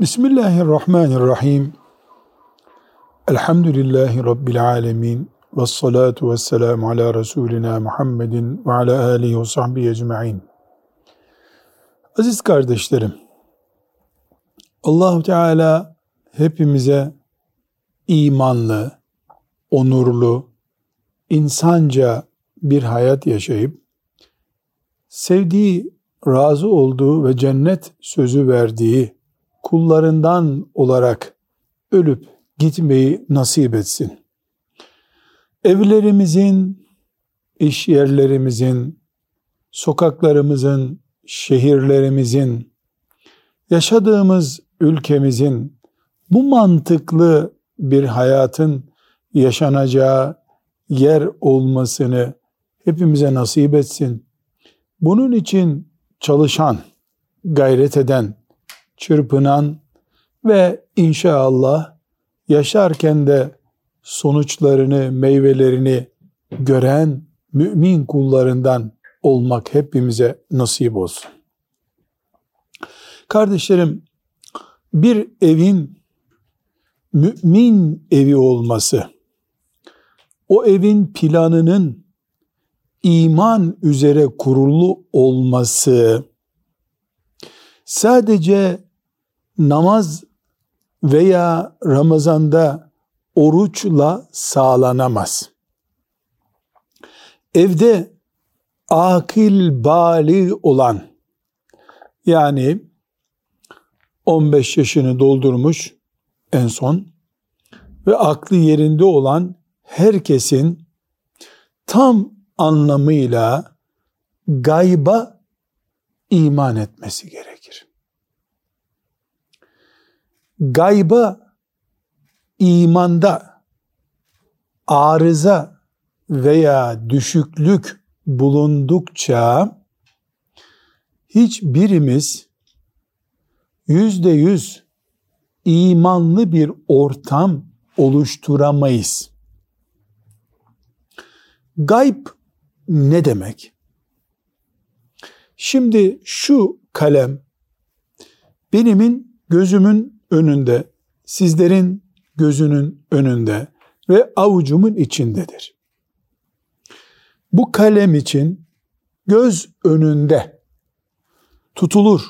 Bismillahirrahmanirrahim. Elhamdülillahi Rabbil alemin. Ve salatu ve selamu ala Resulina Muhammedin ve ala alihi ve sahbihi ecma'in. Aziz kardeşlerim, Allahu Teala hepimize imanlı, onurlu, insanca bir hayat yaşayıp, sevdiği, razı olduğu ve cennet sözü verdiği kullarından olarak ölüp gitmeyi nasip etsin. Evlerimizin, iş yerlerimizin, sokaklarımızın, şehirlerimizin, yaşadığımız ülkemizin bu mantıklı bir hayatın yaşanacağı yer olmasını hepimize nasip etsin. Bunun için çalışan, gayret eden, çırpınan ve inşallah yaşarken de sonuçlarını, meyvelerini gören mümin kullarından olmak hepimize nasip olsun. Kardeşlerim, bir evin mümin evi olması, o evin planının iman üzere kurulu olması, sadece namaz veya Ramazan'da oruçla sağlanamaz. Evde akil bali olan yani 15 yaşını doldurmuş en son ve aklı yerinde olan herkesin tam anlamıyla gayba iman etmesi gerekir gayba imanda arıza veya düşüklük bulundukça hiçbirimiz yüzde yüz imanlı bir ortam oluşturamayız. Gayb ne demek? Şimdi şu kalem benimin gözümün önünde, sizlerin gözünün önünde ve avucumun içindedir. Bu kalem için göz önünde tutulur,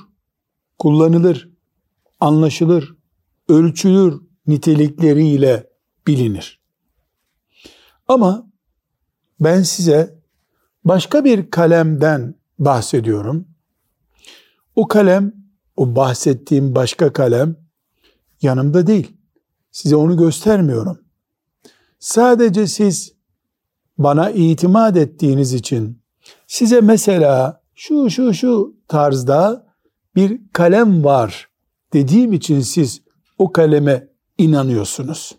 kullanılır, anlaşılır, ölçülür nitelikleriyle bilinir. Ama ben size başka bir kalemden bahsediyorum. O kalem, o bahsettiğim başka kalem yanımda değil. Size onu göstermiyorum. Sadece siz bana itimat ettiğiniz için size mesela şu şu şu tarzda bir kalem var dediğim için siz o kaleme inanıyorsunuz.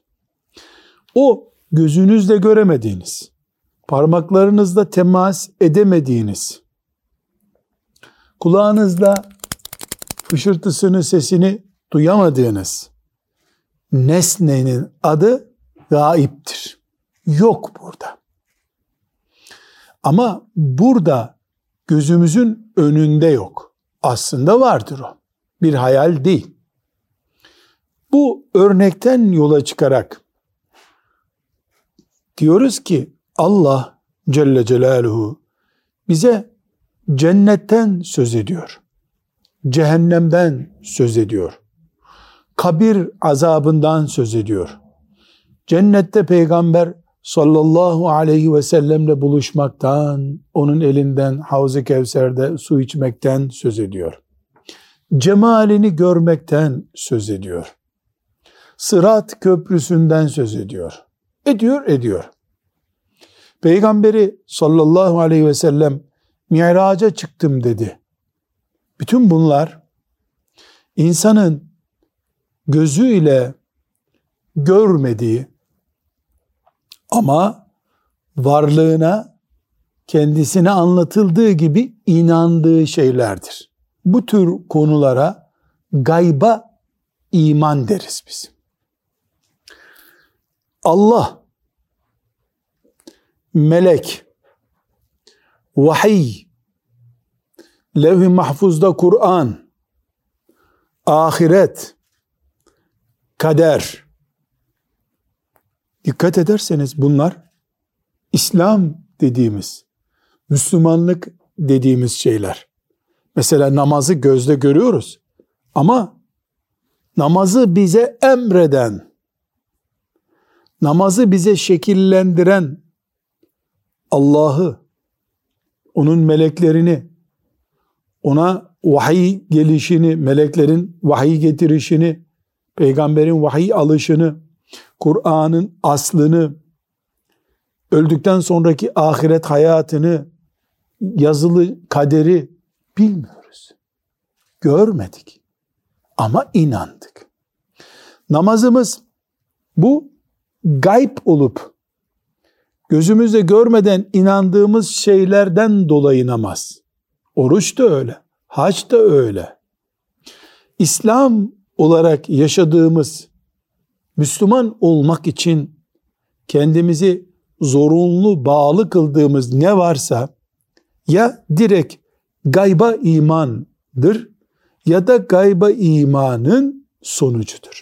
O gözünüzle göremediğiniz, parmaklarınızla temas edemediğiniz, kulağınızla fışırtısını, sesini duyamadığınız nesnenin adı gaiptir. Yok burada. Ama burada gözümüzün önünde yok. Aslında vardır o. Bir hayal değil. Bu örnekten yola çıkarak diyoruz ki Allah Celle Celaluhu bize cennetten söz ediyor. Cehennemden söz ediyor kabir azabından söz ediyor. Cennette peygamber sallallahu aleyhi ve sellemle buluşmaktan, onun elinden Havz-ı Kevser'de su içmekten söz ediyor. Cemalini görmekten söz ediyor. Sırat köprüsünden söz ediyor. Ediyor, ediyor. Peygamberi sallallahu aleyhi ve sellem Mi'raca çıktım dedi. Bütün bunlar insanın gözüyle görmediği ama varlığına kendisine anlatıldığı gibi inandığı şeylerdir. Bu tür konulara gayba iman deriz biz. Allah, melek, vahiy, levh-i mahfuzda Kur'an, ahiret, kader. Dikkat ederseniz bunlar İslam dediğimiz, Müslümanlık dediğimiz şeyler. Mesela namazı gözle görüyoruz. Ama namazı bize emreden, namazı bize şekillendiren Allah'ı, onun meleklerini, ona vahiy gelişini, meleklerin vahiy getirişini, peygamberin vahiy alışını, Kur'an'ın aslını, öldükten sonraki ahiret hayatını, yazılı kaderi bilmiyoruz. Görmedik. Ama inandık. Namazımız bu gayb olup gözümüzle görmeden inandığımız şeylerden dolayı namaz. Oruç da öyle. Hac da öyle. İslam olarak yaşadığımız Müslüman olmak için kendimizi zorunlu bağlı kıldığımız ne varsa ya direkt gayba imandır ya da gayba imanın sonucudur.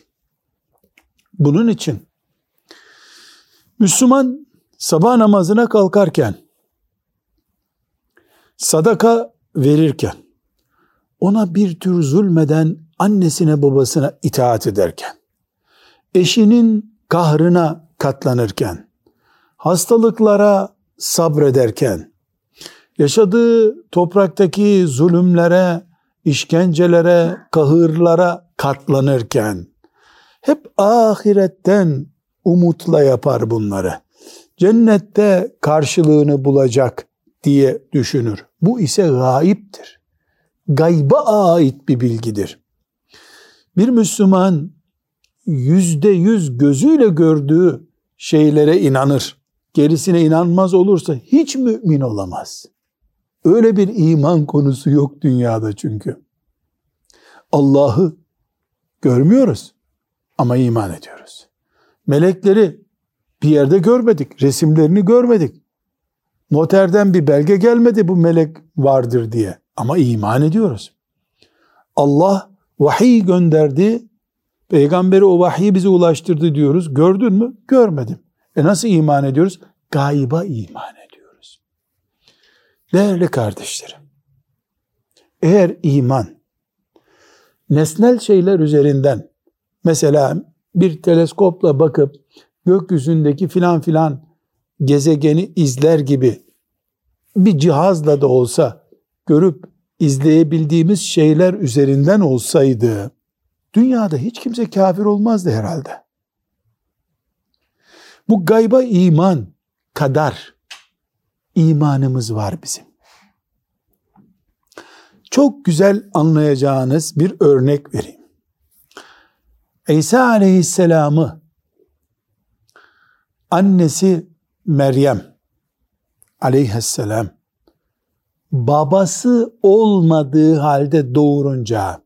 Bunun için Müslüman sabah namazına kalkarken sadaka verirken ona bir tür zulmeden annesine babasına itaat ederken eşinin kahrına katlanırken hastalıklara sabrederken yaşadığı topraktaki zulümlere, işkencelere, kahırlara katlanırken hep ahiretten umutla yapar bunları. Cennette karşılığını bulacak diye düşünür. Bu ise gaiptir. Gayba ait bir bilgidir. Bir Müslüman yüzde yüz gözüyle gördüğü şeylere inanır. Gerisine inanmaz olursa hiç mümin olamaz. Öyle bir iman konusu yok dünyada çünkü. Allah'ı görmüyoruz ama iman ediyoruz. Melekleri bir yerde görmedik, resimlerini görmedik. Noterden bir belge gelmedi bu melek vardır diye ama iman ediyoruz. Allah vahiy gönderdi, peygamberi o vahiyi bize ulaştırdı diyoruz. Gördün mü? Görmedim. E nasıl iman ediyoruz? Gayba iman Değerli kardeşlerim, eğer iman nesnel şeyler üzerinden mesela bir teleskopla bakıp gökyüzündeki filan filan gezegeni izler gibi bir cihazla da olsa görüp izleyebildiğimiz şeyler üzerinden olsaydı dünyada hiç kimse kafir olmazdı herhalde. Bu gayba iman kadar imanımız var bizim. Çok güzel anlayacağınız bir örnek vereyim. İsa aleyhisselamı annesi Meryem aleyhisselam babası olmadığı halde doğurunca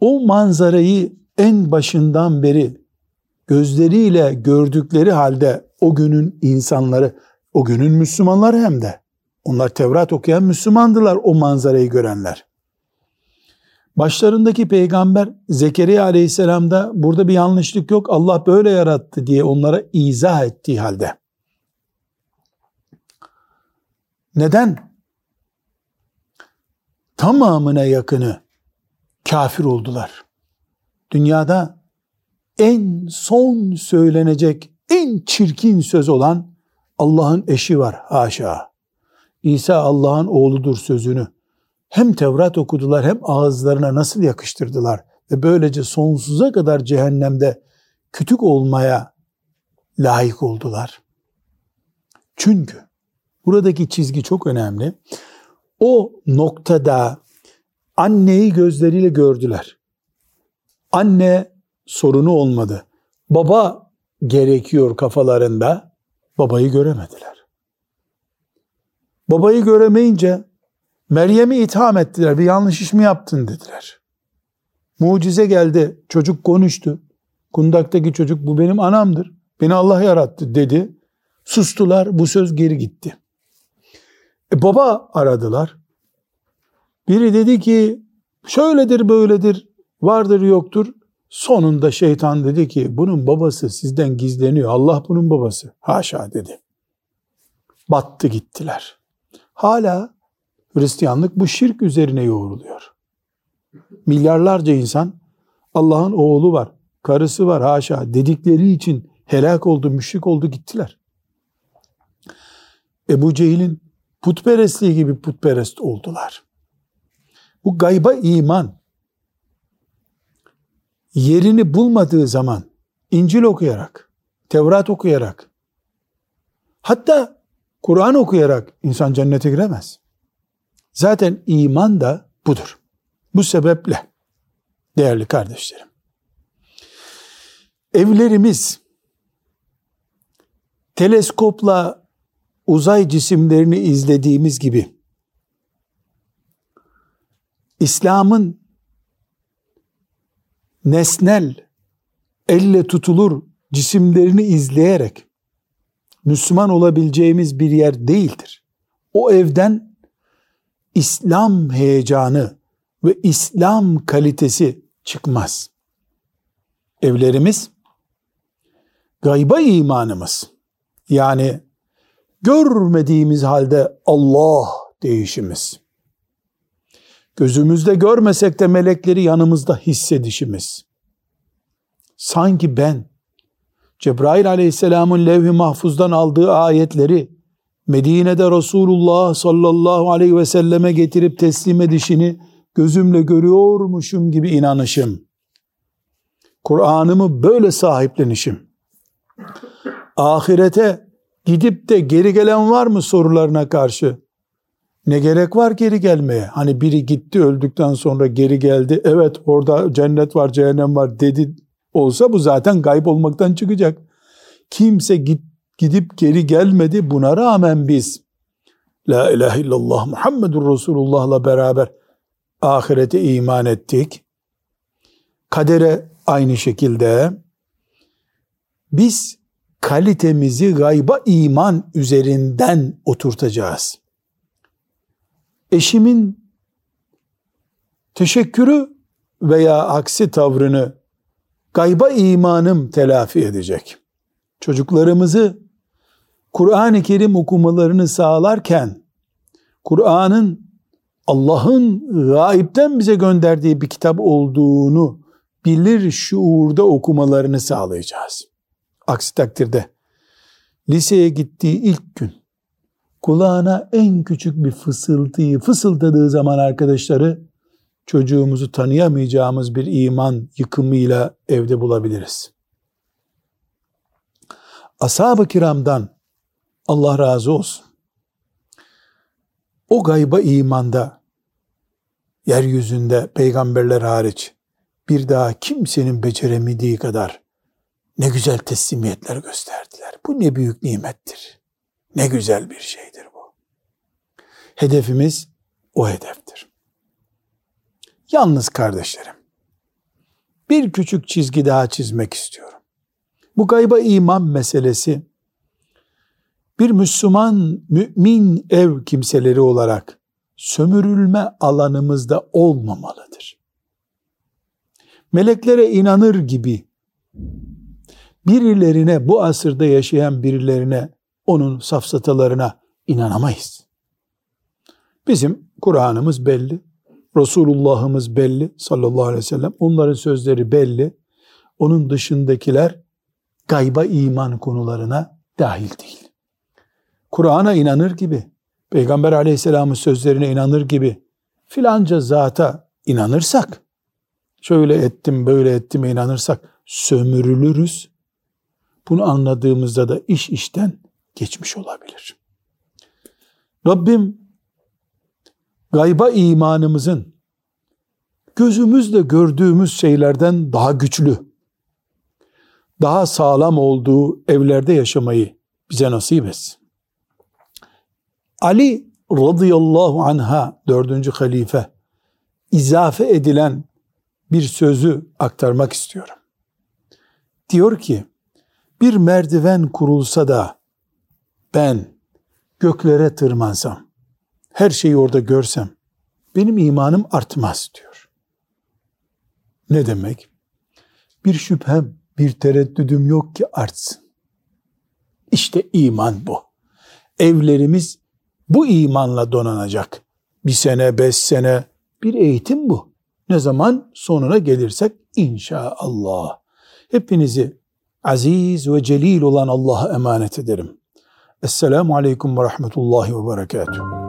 o manzarayı en başından beri gözleriyle gördükleri halde o günün insanları, o günün Müslümanları hem de. Onlar Tevrat okuyan Müslümandılar o manzarayı görenler. Başlarındaki peygamber Zekeriya aleyhisselamda burada bir yanlışlık yok Allah böyle yarattı diye onlara izah ettiği halde. Neden? Tamamına yakını kafir oldular. Dünyada en son söylenecek en çirkin söz olan Allah'ın eşi var haşa. İsa Allah'ın oğludur sözünü hem Tevrat okudular hem ağızlarına nasıl yakıştırdılar ve böylece sonsuza kadar cehennemde kütük olmaya layık oldular. Çünkü buradaki çizgi çok önemli. O noktada anneyi gözleriyle gördüler. Anne sorunu olmadı. Baba gerekiyor kafalarında babayı göremediler. Babayı göremeyince Meryem'i itham ettiler. Bir yanlış iş mi yaptın dediler. Mucize geldi. Çocuk konuştu. Kundaktaki çocuk bu benim anamdır. Beni Allah yarattı dedi. Sustular. Bu söz geri gitti. E baba aradılar. Biri dedi ki şöyledir böyledir. Vardır yoktur. Sonunda şeytan dedi ki bunun babası sizden gizleniyor. Allah bunun babası. Haşa dedi. Battı gittiler. Hala Hristiyanlık bu şirk üzerine yoğruluyor. Milyarlarca insan Allah'ın oğlu var, karısı var haşa dedikleri için helak oldu, müşrik oldu gittiler. Ebu Cehil'in putperestliği gibi putperest oldular. Bu gayba iman yerini bulmadığı zaman İncil okuyarak, Tevrat okuyarak, hatta Kur'an okuyarak insan cennete giremez. Zaten iman da budur. Bu sebeple değerli kardeşlerim. Evlerimiz teleskopla uzay cisimlerini izlediğimiz gibi İslam'ın nesnel, elle tutulur cisimlerini izleyerek Müslüman olabileceğimiz bir yer değildir. O evden İslam heyecanı ve İslam kalitesi çıkmaz. Evlerimiz gayba imanımız yani görmediğimiz halde Allah değişimiz. Gözümüzde görmesek de melekleri yanımızda hissedişimiz. Sanki ben Cebrail aleyhisselamın levh-i mahfuzdan aldığı ayetleri Medine'de Resulullah sallallahu aleyhi ve selleme getirip teslim edişini gözümle görüyormuşum gibi inanışım. Kur'an'ımı böyle sahiplenişim. Ahirete gidip de geri gelen var mı sorularına karşı? Ne gerek var geri gelmeye? Hani biri gitti öldükten sonra geri geldi. Evet orada cennet var, cehennem var dedi olsa bu zaten gayb olmaktan çıkacak. Kimse git, gidip geri gelmedi. Buna rağmen biz La ilahe illallah Muhammedur Resulullah'la beraber ahirete iman ettik. Kadere aynı şekilde biz kalitemizi gayba iman üzerinden oturtacağız. Eşimin teşekkürü veya aksi tavrını gayba imanım telafi edecek. Çocuklarımızı Kur'an-ı Kerim okumalarını sağlarken Kur'an'ın Allah'ın gaipten bize gönderdiği bir kitap olduğunu bilir şuurda okumalarını sağlayacağız. Aksi takdirde liseye gittiği ilk gün kulağına en küçük bir fısıltıyı fısıldadığı zaman arkadaşları çocuğumuzu tanıyamayacağımız bir iman yıkımıyla evde bulabiliriz. Ashab-ı kiramdan Allah razı olsun. O gayba imanda yeryüzünde peygamberler hariç bir daha kimsenin beceremediği kadar ne güzel teslimiyetler gösterdiler. Bu ne büyük nimettir. Ne güzel bir şeydir bu. Hedefimiz o hedeftir. Yalnız kardeşlerim, bir küçük çizgi daha çizmek istiyorum. Bu gayba iman meselesi bir Müslüman mümin ev kimseleri olarak sömürülme alanımızda olmamalıdır. Meleklere inanır gibi birilerine bu asırda yaşayan birilerine onun safsatalarına inanamayız. Bizim Kur'an'ımız belli, Resulullah'ımız belli sallallahu aleyhi ve sellem. Onların sözleri belli. Onun dışındakiler gayba iman konularına dahil değil. Kur'an'a inanır gibi, Peygamber aleyhisselamın sözlerine inanır gibi filanca zata inanırsak, şöyle ettim böyle ettim inanırsak sömürülürüz. Bunu anladığımızda da iş işten geçmiş olabilir. Rabbim gayba imanımızın gözümüzle gördüğümüz şeylerden daha güçlü, daha sağlam olduğu evlerde yaşamayı bize nasip etsin. Ali radıyallahu anha dördüncü halife izafe edilen bir sözü aktarmak istiyorum. Diyor ki bir merdiven kurulsa da ben göklere tırmansam her şeyi orada görsem benim imanım artmaz diyor. Ne demek? Bir şüphem, bir tereddüdüm yok ki artsın. İşte iman bu. Evlerimiz bu imanla donanacak. Bir sene, beş sene bir eğitim bu. Ne zaman sonuna gelirsek inşallah. Hepinizi aziz ve celil olan Allah'a emanet ederim. Esselamu Aleyküm ve Rahmetullahi ve Berekatuhu.